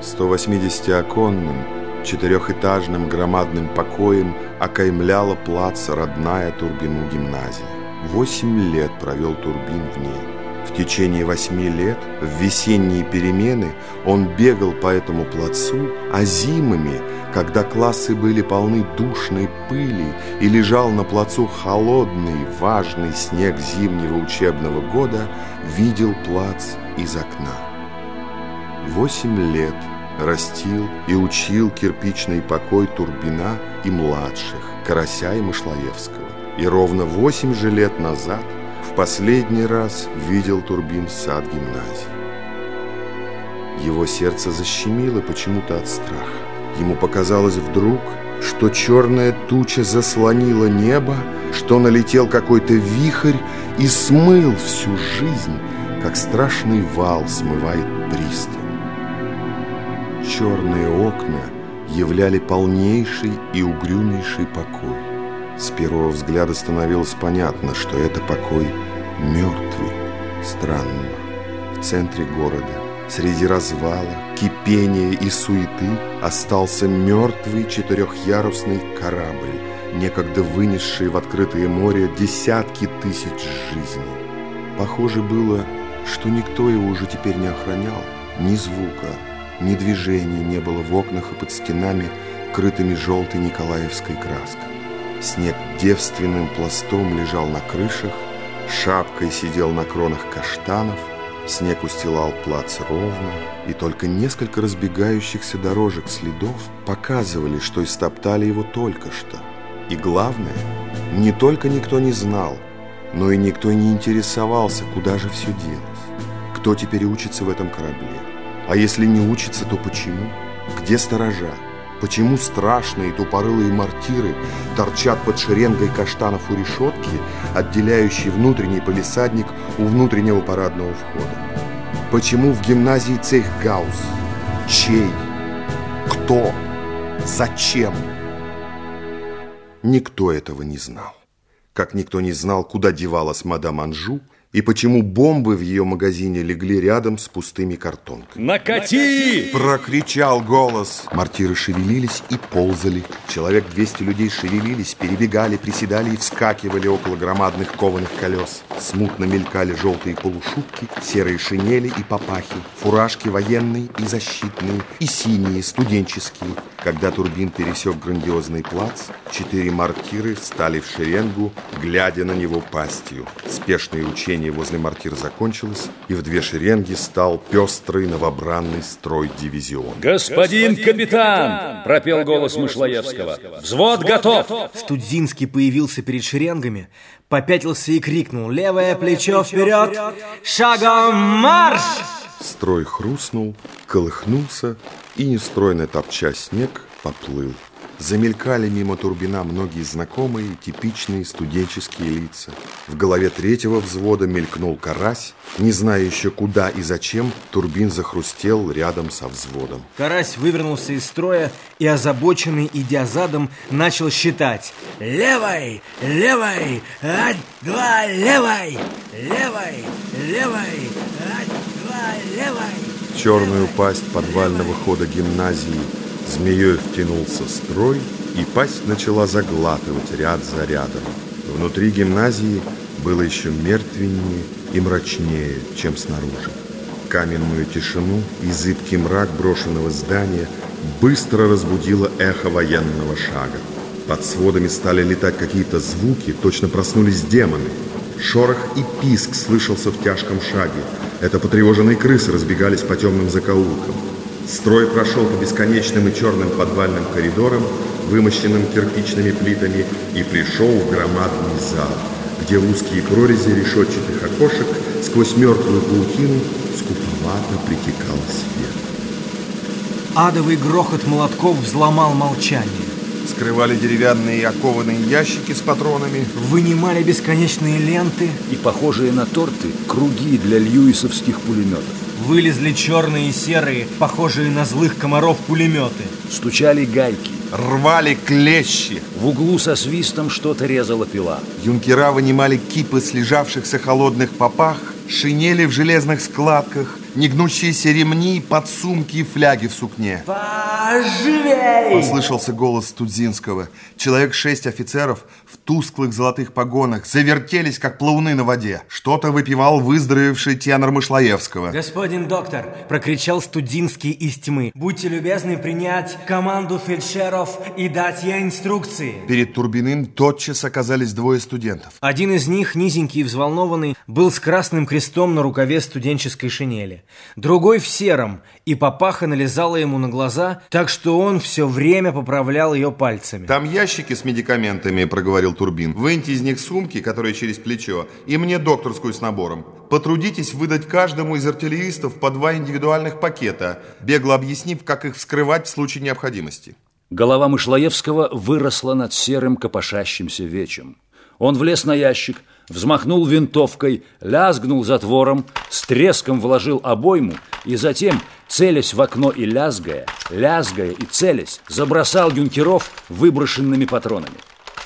180-оконным, четырехэтажным громадным покоем окаймляла плац родная Турбину гимназия. Восемь лет провел Турбин в ней. В течение восьми лет, в весенние перемены, он бегал по этому плацу, а зимами, когда классы были полны душной пыли и лежал на плацу холодный, важный снег зимнего учебного года, видел плац из окна. Восемь лет растил и учил кирпичный покой Турбина и младших, Карася и Мышлоевского. И ровно восемь же лет назад – последний раз видел Турбин сад гимназии. Его сердце защемило почему-то от страха. Ему показалось вдруг, что черная туча заслонила небо, что налетел какой-то вихрь и смыл всю жизнь, как страшный вал смывает пристань. Черные окна являли полнейший и угрюмейший покой. С первого взгляда становилось понятно, что это покой мертвый, странно, в центре города, среди развала, кипения и суеты остался мертвый четырехъярусный корабль, некогда вынесший в открытое море десятки тысяч жизней. Похоже было, что никто его уже теперь не охранял, ни звука, ни движения не было в окнах и под стенами, крытыми желтой николаевской краской. Снег девственным пластом лежал на крышах, шапкой сидел на кронах каштанов, снег устилал плац ровно, и только несколько разбегающихся дорожек следов показывали, что истоптали его только что. И главное, не только никто не знал, но и никто не интересовался, куда же все делось. Кто теперь учится в этом корабле? А если не учится, то почему? Где сторожа? Почему страшные тупорылые мортиры торчат под шеренгой каштанов у решетки, отделяющей внутренний полисадник у внутреннего парадного входа? Почему в гимназии цех Гаусс? Чей? Кто? Зачем? Никто этого не знал. Как никто не знал, куда девалась мадам Анжу – и почему бомбы в ее магазине легли рядом с пустыми картонками. «Накати!» – прокричал голос. Мортиры шевелились и ползали. Человек 200 людей шевелились, перебегали, приседали и вскакивали около громадных кованых колес. Смутно мелькали желтые полушубки, серые шинели и папахи, фуражки военные и защитные, и синие, студенческие. Когда Турбин пересек грандиозный плац, четыре мортиры стали в шеренгу, глядя на него пастью. Спешные учения Движение возле мортир закончилось, и в две шеренги стал пестрый новобранный строй дивизион. «Господин капитан!» – пропел голос Мышлоевского. «Взвод готов!» Студзинский появился перед шеренгами, попятился и крикнул «Левое плечо вперед! Шагом марш!» Строй хрустнул, колыхнулся и, нестройно топча снег, поплыл. Замелькали мимо Турбина многие знакомые, типичные студенческие лица. В голове третьего взвода мелькнул карась. Не зная еще куда и зачем, Турбин захрустел рядом со взводом. Карась вывернулся из строя и, озабоченный, идя задом, начал считать. Левой, левой, ать, два, левой, левой, левой, ать, два, левой. Черную пасть подвального хода гимназии Змеей втянулся строй, и пасть начала заглатывать ряд за рядом. Внутри гимназии было еще мертвеннее и мрачнее, чем снаружи. Каменную тишину и зыбкий мрак брошенного здания быстро разбудило эхо военного шага. Под сводами стали летать какие-то звуки, точно проснулись демоны. Шорох и писк слышался в тяжком шаге. Это потревоженные крысы разбегались по темным закоулкам. Строй прошел по бесконечным и черным подвальным коридорам, вымощенным кирпичными плитами, и пришел в громадный зал, где узкие прорези решетчатых окошек сквозь мертвую паутину скуповато притекал свет. Адовый грохот молотков взломал молчание. Скрывали деревянные окованные ящики с патронами. Вынимали бесконечные ленты. И похожие на торты круги для льюисовских пулеметов. Вылезли черные и серые, похожие на злых комаров пулеметы. Стучали гайки. Рвали клещи. В углу со свистом что-то резала пила. Юнкера вынимали кипы слежавшихся холодных попах, шинели в железных складках, негнущиеся ремни, подсумки и фляги в сукне. Поживей! Послышался голос Тудзинского. Человек шесть офицеров тусклых золотых погонах завертелись, как плауны на воде. Что-то выпивал выздоровевший тенор Мышлоевского. Господин доктор, прокричал Студинский из тьмы. Будьте любезны принять команду фельдшеров и дать ей инструкции. Перед Турбиным тотчас оказались двое студентов. Один из них, низенький и взволнованный, был с красным крестом на рукаве студенческой шинели. Другой в сером, и папаха налезала ему на глаза, так что он все время поправлял ее пальцами. Там ящики с медикаментами, проговорил Турбин. Выньте из них сумки, которые через плечо, и мне докторскую с набором. Потрудитесь выдать каждому из артиллеристов по два индивидуальных пакета, бегло объяснив, как их вскрывать в случае необходимости. Голова Мышлоевского выросла над серым копошащимся вечем. Он влез на ящик, взмахнул винтовкой, лязгнул затвором, с треском вложил обойму и затем, целясь в окно и лязгая, лязгая и целясь, забросал юнкеров выброшенными патронами.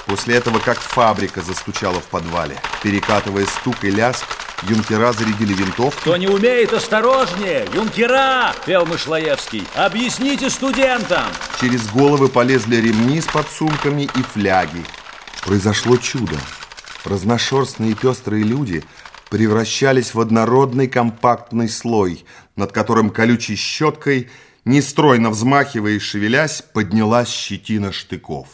После этого как фабрика застучала в подвале. Перекатывая стук и лязг, юнкера зарядили винтовки. Кто не умеет, осторожнее! Юнкера! Пел Мышлоевский. Объясните студентам! Через головы полезли ремни с подсумками и фляги. Произошло чудо. Разношерстные и пестрые люди превращались в однородный компактный слой, над которым колючей щеткой, нестройно взмахивая и шевелясь, поднялась щетина штыков.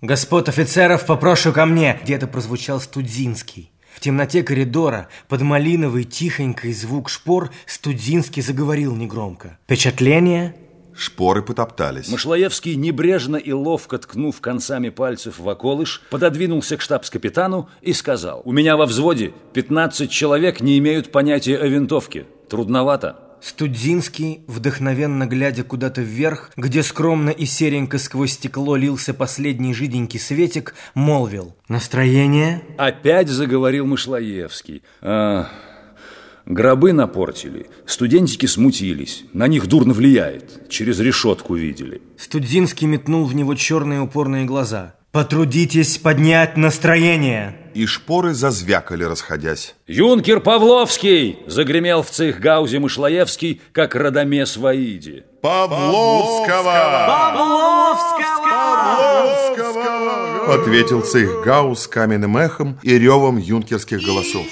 «Господ офицеров, попрошу ко мне!» Где-то прозвучал Студзинский. В темноте коридора, под малиновый тихонький звук шпор, Студзинский заговорил негромко. «Впечатление?» Шпоры потоптались. Мышлоевский, небрежно и ловко ткнув концами пальцев в околыш, пододвинулся к штабс-капитану и сказал, «У меня во взводе 15 человек не имеют понятия о винтовке. Трудновато». Студзинский, вдохновенно глядя куда-то вверх, где скромно и серенько сквозь стекло лился последний жиденький светик, молвил «Настроение?» Опять заговорил Мышлоевский. «А, гробы напортили, студентики смутились, на них дурно влияет, через решетку видели». Студзинский метнул в него черные упорные глаза. «Потрудитесь поднять настроение!» И шпоры зазвякали, расходясь. «Юнкер Павловский!» – загремел в цехгаузе Мышлоевский, как Радомес в Аиде. Павловского! Павловского! Ответил цехгаус каменным эхом и ревом юнкерских голосов.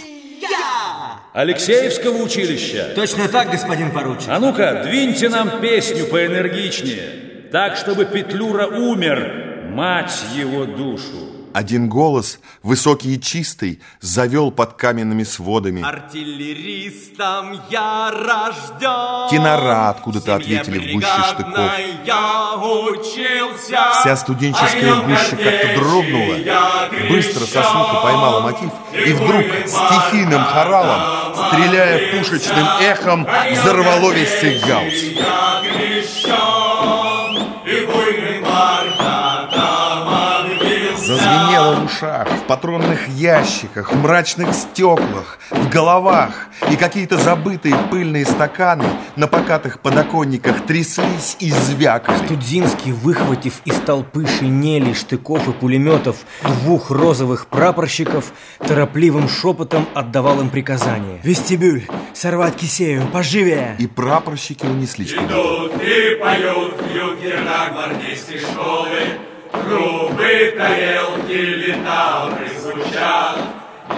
Алексеевского училища. Точно так, господин поручик. А ну-ка, двиньте нам песню поэнергичнее, так, чтобы Петлюра умер, мать его душу. Один голос, высокий и чистый, завел под каменными сводами. Артиллеристом я рожден. Тенора откуда-то ответили в гуще штыков. я учился. Вся студенческая гуща как-то дрогнула, быстро со слуха поймала мотив, и вдруг стихийным хоралом, стреляя пушечным эхом, взорвало весь цехгаус. Я ушах, в патронных ящиках, в мрачных стеклах, в головах, и какие-то забытые пыльные стаканы на покатых подоконниках тряслись и звякали. Студзинский, выхватив из толпы шинелей, штыков и пулеметов двух розовых прапорщиков, торопливым шепотом отдавал им приказание. «Вестибюль! Сорвать кисею! Поживее!» И прапорщики унеслись куда-то. Идут и поют школы, Трубы, тарелки, литавры звучат,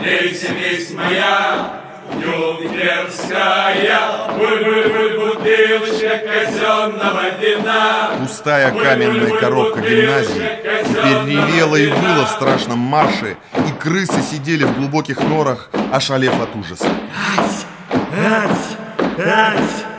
Лейся весть моя, юнкерская, Буль-буль-буль, бутылочка казенного вина. Пустая каменная коробка гимназии теперь ревела и выла в страшном марше, и крысы сидели в глубоких норах, ошалев от ужаса. «Ать! Ать! Ать!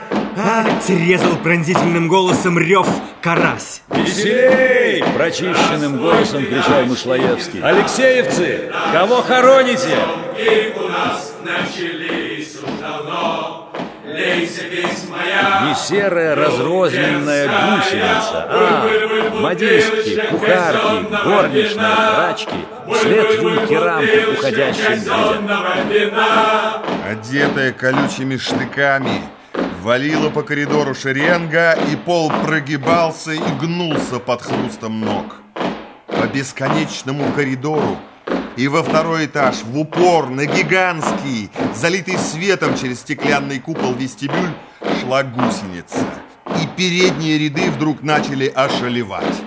Ать!» Резал пронзительным голосом рев карась. «Веселей!» – прочищенным голосом кричал Мышлоевский. «Алексеевцы, кого хороните?» И у нас начались уж давно, Лейся весть моя, Не серая разрозненная гусеница, а модистки, кухарки, горничные, прачки, вслед юнкерам, уходящим глядят. казенного вина. Одетая колючими штыками, валила по коридору шеренга, и пол прогибался и гнулся под хрустом ног. По бесконечному коридору и во второй этаж, в упор, на гигантский, залитый светом через стеклянный купол вестибюль, вошла гусеница, и передние ряды вдруг начали ошалевать.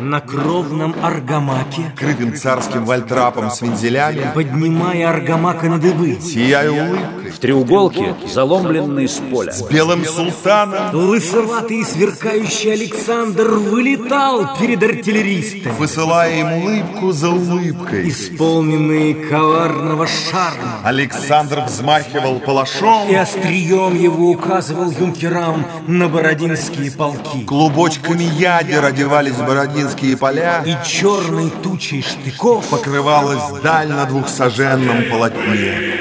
На кровном аргамаке, Крытым царским вальтрапом с вензелями, поднимая аргамака на дыбы, сияя улыбкой, В треуголке, заломленный с поля. с белым султаном, лысоватый и сверкающий Александр вылетал перед артиллеристами, высылая им улыбку за улыбкой. исполненные коварного шарма. Александр взмахивал палашом, И острием его указывал юнкерам на бородинские полки. клубочками ядер одевались бородинские поля, И черной тучей штыков покрывалась даль на двухсаженном полотне.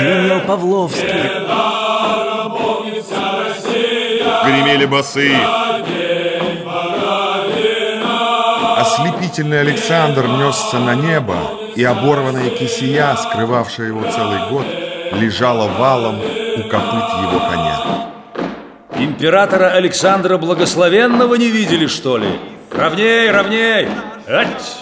Звенел Павловский. Гремели басы. Ослепительный Александр несся на небо, и оборванная кисия, скрывавшая его целый год, лежала валом у копыт его коня. Императора Александра Благословенного не видели, что ли? Равней, равней! Ать!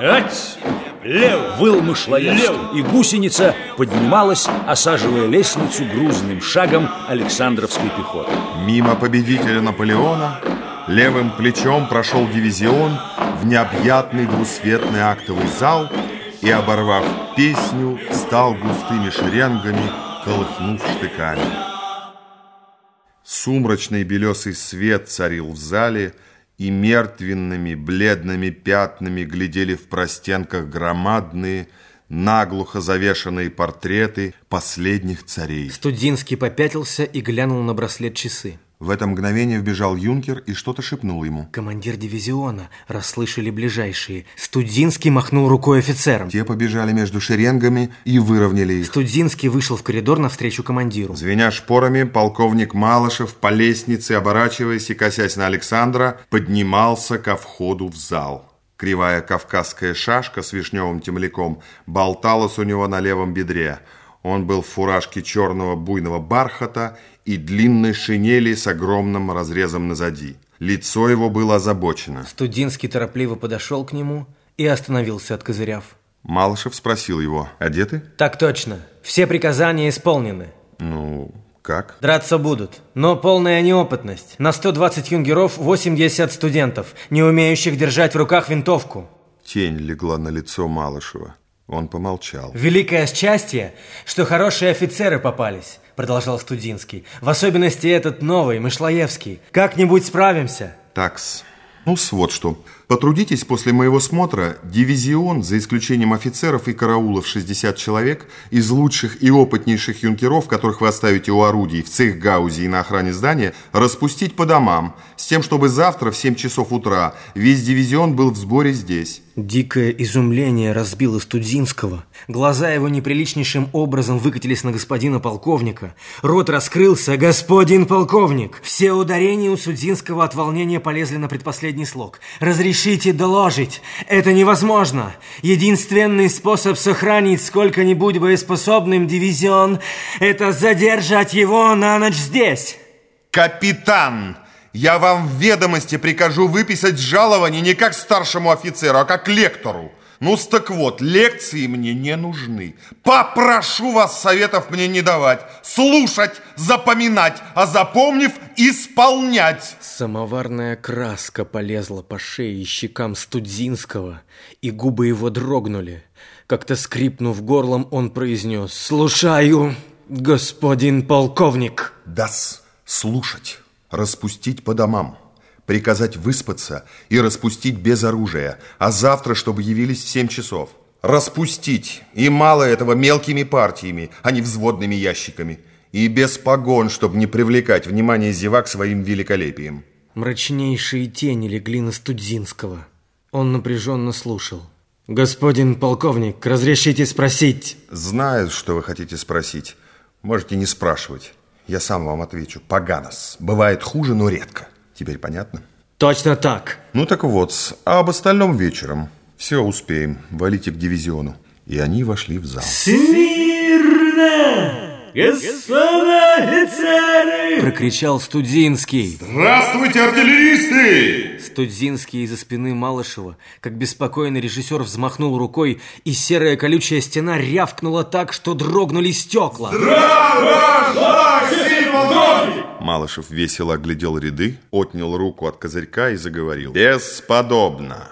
Ать! Лев! Выл Мышлоевский, и гусеница поднималась, осаживая лестницу грузным шагом Александровской пехоты. Мимо победителя Наполеона левым плечом прошел дивизион в необъятный двусветный актовый зал и, оборвав песню, стал густыми шеренгами, колыхнув штыками. Сумрачный белесый свет царил в зале, и мертвенными, бледными пятнами глядели в простенках громадные, наглухо завешенные портреты последних царей. Студинский попятился и глянул на браслет часы. В это мгновение вбежал юнкер и что-то шепнул ему. Командир дивизиона, расслышали ближайшие. Студинский махнул рукой офицерам. Те побежали между шеренгами и выровняли их. Студинский вышел в коридор навстречу командиру. Звеня шпорами, полковник Малышев по лестнице, оборачиваясь и косясь на Александра, поднимался ко входу в зал. Кривая кавказская шашка с вишневым темляком болталась у него на левом бедре. Он был в фуражке черного буйного бархата и длинной шинели с огромным разрезом назади. Лицо его было озабочено. Студинский торопливо подошел к нему и остановился, откозыряв. Малышев спросил его, одеты? Так точно. Все приказания исполнены. Ну, как? Драться будут, но полная неопытность. На 120 юнгеров 80 студентов, не умеющих держать в руках винтовку. Тень легла на лицо Малышева. Он помолчал. Великое счастье, что хорошие офицеры попались, продолжал Студинский. В особенности этот новый, Мышлоевский. Как-нибудь справимся. Такс. Ну, вот что. Потрудитесь после моего смотра дивизион, за исключением офицеров и караулов 60 человек, из лучших и опытнейших юнкеров, которых вы оставите у орудий в цех Гаузе и на охране здания, распустить по домам, с тем, чтобы завтра в 7 часов утра весь дивизион был в сборе здесь. Дикое изумление разбило Студинского. Глаза его неприличнейшим образом выкатились на господина полковника. Рот раскрылся. «Господин полковник!» Все ударения у Студинского от волнения полезли на предпоследний слог. «Разрешите доложить! Это невозможно! Единственный способ сохранить сколько-нибудь боеспособным дивизион – это задержать его на ночь здесь!» Капитан! Я вам в ведомости прикажу выписать жалование не как старшему офицеру, а как лектору. ну так вот, лекции мне не нужны. Попрошу вас советов мне не давать. Слушать, запоминать, а запомнив, исполнять. Самоварная краска полезла по шее и щекам Студзинского, и губы его дрогнули. Как-то скрипнув горлом, он произнес «Слушаю, господин полковник». Дас слушать, распустить по домам, приказать выспаться и распустить без оружия, а завтра, чтобы явились в семь часов. Распустить, и мало этого, мелкими партиями, а не взводными ящиками. И без погон, чтобы не привлекать внимание зевак своим великолепием. Мрачнейшие тени легли на Студзинского. Он напряженно слушал. «Господин полковник, разрешите спросить?» Знаю, что вы хотите спросить. Можете не спрашивать. Я сам вам отвечу. Поганос. Бывает хуже, но редко. Теперь понятно? «Точно так!» Ну так вот, а об остальном вечером. Все успеем. Валите к дивизиону. И они вошли в зал. «Смирно! Господа офицеры! Прокричал Студинский. Здравствуйте, артиллеристы! Студзинский из-за спины Малышева, как беспокойный режиссер взмахнул рукой, и серая колючая стена рявкнула так, что дрогнули стекла. Здраво, Полковник! Малышев весело оглядел ряды, отнял руку от козырька и заговорил. Бесподобно.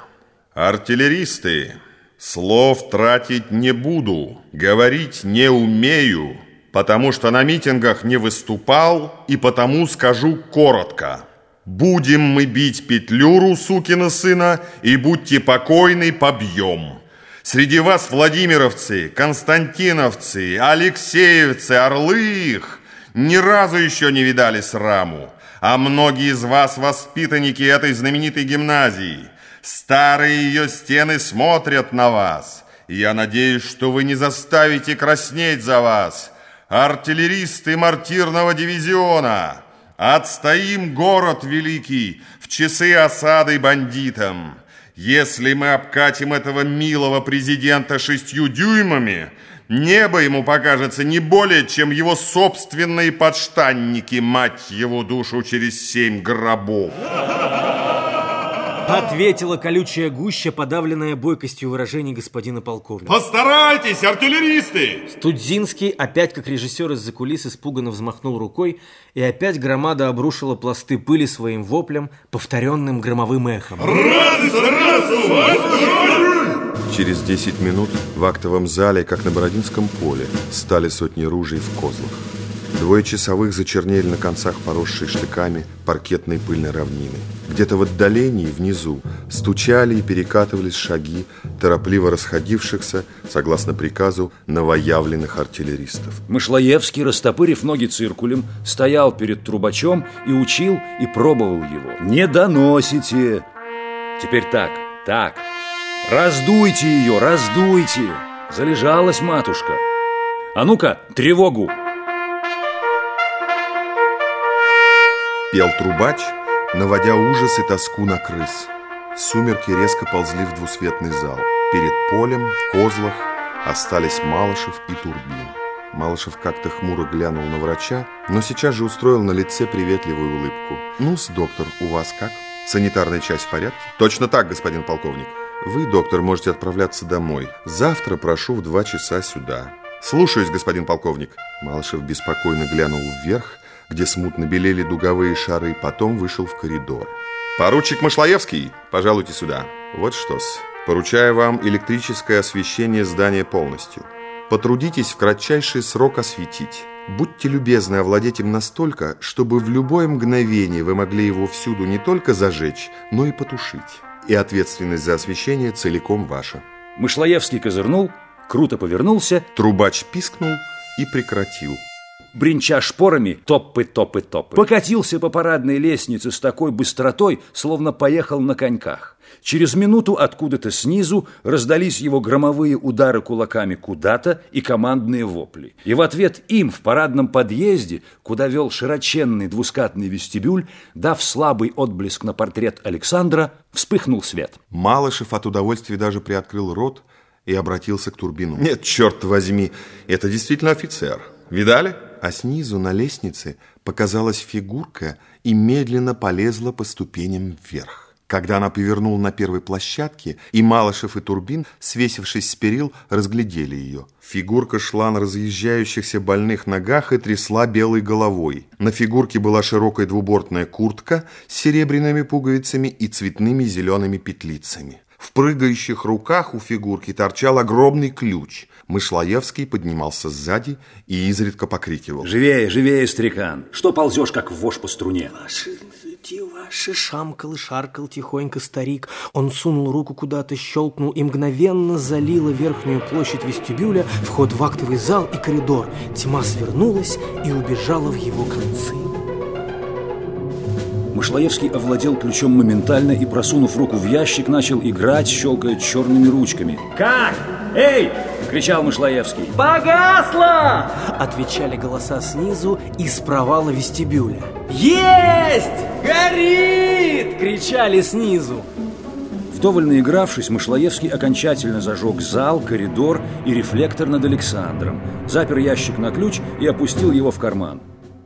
Артиллеристы, слов тратить не буду, говорить не умею, потому что на митингах не выступал и потому скажу коротко. Будем мы бить Петлюру, сукина сына, и будьте покойны, побьем. Среди вас Владимировцы, Константиновцы, Алексеевцы, Орлы их ни разу еще не видали сраму. А многие из вас воспитанники этой знаменитой гимназии. Старые ее стены смотрят на вас. Я надеюсь, что вы не заставите краснеть за вас. Артиллеристы мартирного дивизиона. Отстоим город великий в часы осады бандитам. Если мы обкатим этого милого президента шестью дюймами, небо ему покажется не более, чем его собственные подштанники, мать его душу, через семь гробов. Ответила колючая гуща, подавленная бойкостью выражений господина полковника. Постарайтесь, артиллеристы! Студзинский, опять как режиссер из-за кулис, испуганно взмахнул рукой, и опять громада обрушила пласты пыли своим воплем, повторенным громовым эхом. Рады сразу! Через 10 минут в актовом зале, как на Бородинском поле, стали сотни ружей в козлах. Двое часовых зачернели на концах поросшей штыками паркетной пыльной равнины. Где-то в отдалении, внизу, стучали и перекатывались шаги торопливо расходившихся, согласно приказу, новоявленных артиллеристов. Мышлоевский, растопырив ноги циркулем, стоял перед трубачом и учил и пробовал его. «Не доносите!» «Теперь так, так. Раздуйте ее, раздуйте!» Залежалась матушка. «А ну-ка, тревогу!» Пел трубач, наводя ужас и тоску на крыс. Сумерки резко ползли в двусветный зал. Перед полем, в козлах, остались Малышев и Турбин. Малышев как-то хмуро глянул на врача, но сейчас же устроил на лице приветливую улыбку. «Ну-с, доктор, у вас как? Санитарная часть в порядке?» «Точно так, господин полковник. Вы, доктор, можете отправляться домой. Завтра прошу в два часа сюда». «Слушаюсь, господин полковник». Малышев беспокойно глянул вверх, где смутно белели дуговые шары, потом вышел в коридор. «Поручик Машлаевский, пожалуйте сюда. Вот что-с. Поручаю вам электрическое освещение здания полностью. Потрудитесь в кратчайший срок осветить. Будьте любезны овладеть им настолько, чтобы в любое мгновение вы могли его всюду не только зажечь, но и потушить. И ответственность за освещение целиком ваша». Мышлоевский козырнул, круто повернулся. Трубач пискнул и прекратил бренча шпорами, топы-топы-топы. Покатился по парадной лестнице с такой быстротой, словно поехал на коньках. Через минуту откуда-то снизу раздались его громовые удары кулаками куда-то и командные вопли. И в ответ им в парадном подъезде, куда вел широченный двускатный вестибюль, дав слабый отблеск на портрет Александра, вспыхнул свет. Малышев от удовольствия даже приоткрыл рот и обратился к Турбину. «Нет, черт возьми, это действительно офицер. Видали?» А снизу на лестнице показалась фигурка и медленно полезла по ступеням вверх. Когда она повернула на первой площадке, и Малышев и Турбин, свесившись с перил, разглядели ее. Фигурка шла на разъезжающихся больных ногах и трясла белой головой. На фигурке была широкая двубортная куртка с серебряными пуговицами и цветными зелеными петлицами. В прыгающих руках у фигурки торчал огромный ключ. Мышлоевский поднимался сзади и изредка покрикивал. «Живее, живее, старикан! Что ползешь, как вож по струне?» «Ваши, ваши!» Шамкал и шаркал тихонько старик. Он сунул руку куда-то, щелкнул и мгновенно залило верхнюю площадь вестибюля, вход в актовый зал и коридор. Тьма свернулась и убежала в его концы. Мышлоевский овладел ключом моментально и, просунув руку в ящик, начал играть, щелкая черными ручками. «Как? Эй!» – кричал Мышлоевский. «Погасло!» – отвечали голоса снизу из провала вестибюля. «Есть! Горит!» – кричали снизу. Вдоволь наигравшись, Мышлоевский окончательно зажег зал, коридор и рефлектор над Александром, запер ящик на ключ и опустил его в карман.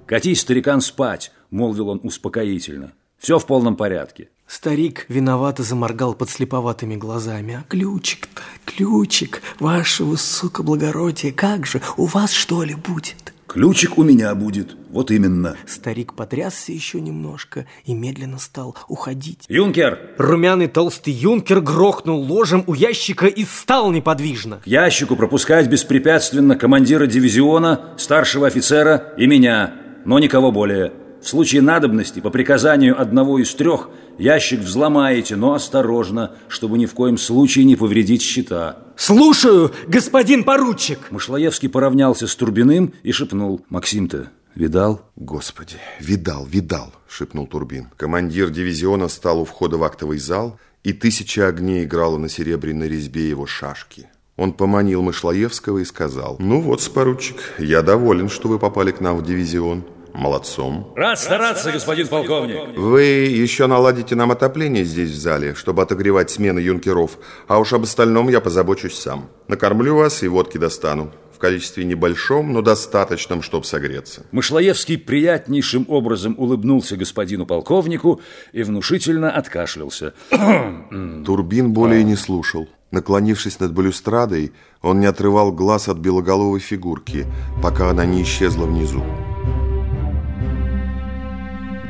«Катись, старикан, спать!» – молвил он успокоительно. «Все в полном порядке». Старик виновато заморгал под слеповатыми глазами. «А ключик-то, ключик, ваше высокоблагородие, как же, у вас что ли будет?» «Ключик у меня будет, вот именно». Старик потрясся еще немножко и медленно стал уходить. «Юнкер!» Румяный толстый юнкер грохнул ложем у ящика и стал неподвижно. К ящику пропускать беспрепятственно командира дивизиона, старшего офицера и меня, но никого более. В случае надобности, по приказанию одного из трех, ящик взломаете, но осторожно, чтобы ни в коем случае не повредить щита. «Слушаю, господин поручик!» Мышлоевский поравнялся с Турбиным и шепнул. «Максим-то видал?» «Господи, видал, видал!» – шепнул Турбин. Командир дивизиона стал у входа в актовый зал, и тысяча огней играла на серебряной резьбе его шашки. Он поманил Мышлоевского и сказал, «Ну вот, поручик, я доволен, что вы попали к нам в дивизион. Молодцом. Рад стараться, господин полковник. Вы еще наладите нам отопление здесь в зале, чтобы отогревать смены юнкеров, а уж об остальном я позабочусь сам. Накормлю вас и водки достану. В количестве небольшом, но достаточном, чтобы согреться. Мышлоевский приятнейшим образом улыбнулся господину полковнику и внушительно откашлялся. Турбин более не слушал. Наклонившись над балюстрадой, он не отрывал глаз от белоголовой фигурки, пока она не исчезла внизу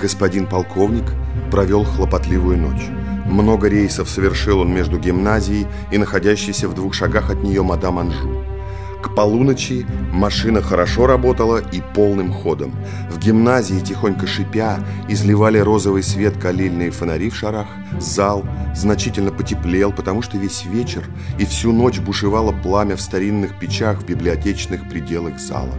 господин полковник провел хлопотливую ночь. Много рейсов совершил он между гимназией и находящейся в двух шагах от нее мадам Анжу. К полуночи машина хорошо работала и полным ходом. В гимназии, тихонько шипя, изливали розовый свет калильные фонари в шарах. Зал значительно потеплел, потому что весь вечер и всю ночь бушевало пламя в старинных печах в библиотечных пределах зала.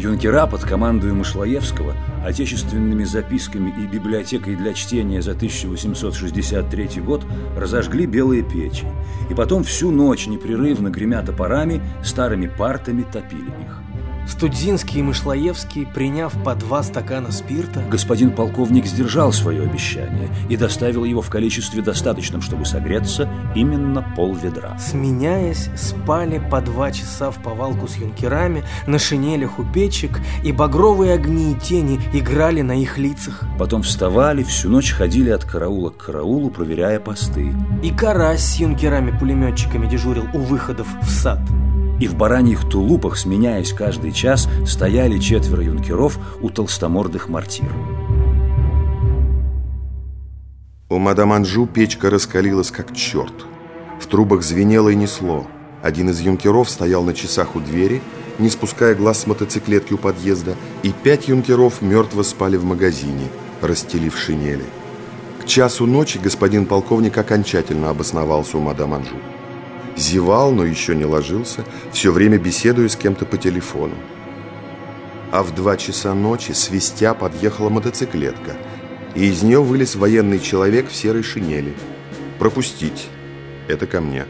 Юнкера под командой Мышлоевского отечественными записками и библиотекой для чтения за 1863 год разожгли белые печи, и потом всю ночь непрерывно гремя топорами, старыми партами топили их. Студзинский и Мышлоевский, приняв по два стакана спирта... Господин полковник сдержал свое обещание и доставил его в количестве достаточном, чтобы согреться, именно пол ведра. Сменяясь, спали по два часа в повалку с юнкерами, на шинелях у печек, и багровые огни и тени играли на их лицах. Потом вставали, всю ночь ходили от караула к караулу, проверяя посты. И Карась с юнкерами-пулеметчиками дежурил у выходов в сад и в бараньих тулупах, сменяясь каждый час, стояли четверо юнкеров у толстомордых мортир. У мадам Анжу печка раскалилась как черт. В трубах звенело и несло. Один из юнкеров стоял на часах у двери, не спуская глаз с мотоциклетки у подъезда, и пять юнкеров мертво спали в магазине, расстелив шинели. К часу ночи господин полковник окончательно обосновался у мадам Анжу. Зевал, но еще не ложился, все время беседуя с кем-то по телефону. А в два часа ночи, свистя, подъехала мотоциклетка, и из нее вылез военный человек в серой шинели. «Пропустить. Это ко мне».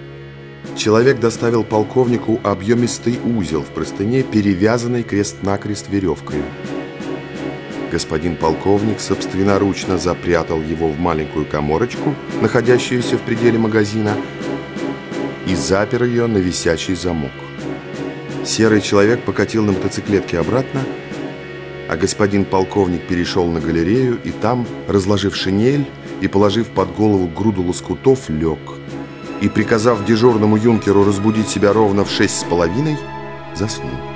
Человек доставил полковнику объемистый узел в простыне, перевязанный крест-накрест веревкой. Господин полковник собственноручно запрятал его в маленькую коморочку, находящуюся в пределе магазина, и запер ее на висячий замок. Серый человек покатил на мотоциклетке обратно, а господин полковник перешел на галерею и там, разложив шинель и положив под голову груду лоскутов, лег. И, приказав дежурному юнкеру разбудить себя ровно в шесть с половиной, заснул.